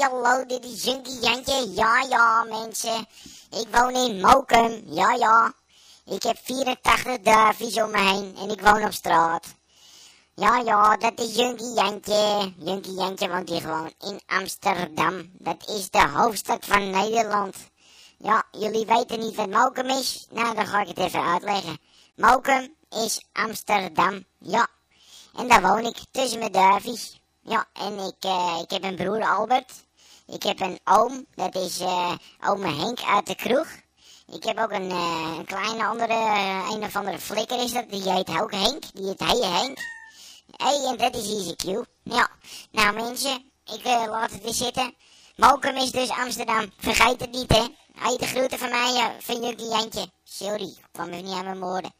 hallo, dit is Junkie Jantje. Ja, ja, mensen. Ik woon in Mokum. Ja, ja. Ik heb 84 duifjes om me heen en ik woon op straat. Ja, ja, dat is Junkie Jantje. Junkie Jantje woont hier gewoon in Amsterdam. Dat is de hoofdstad van Nederland. Ja, jullie weten niet wat Mokum is? Nou, dan ga ik het even uitleggen. Mokum is Amsterdam. Ja. En daar woon ik tussen mijn duifjes. Ja, en ik, uh, ik heb een broer Albert. Ik heb een oom, dat is uh, oom Henk uit de kroeg. Ik heb ook een, uh, een kleine andere, een of andere flikker is dat, die heet ook Henk. Die heet Hey Henk. Hey, en dat is Easy Q. Ja, nou mensen, ik laat het weer zitten. Mokum is dus Amsterdam. Vergeet het niet, hè. Hij de groeten van mij, van jullie Jantje. Sorry, ik kwam even niet aan mijn woorden.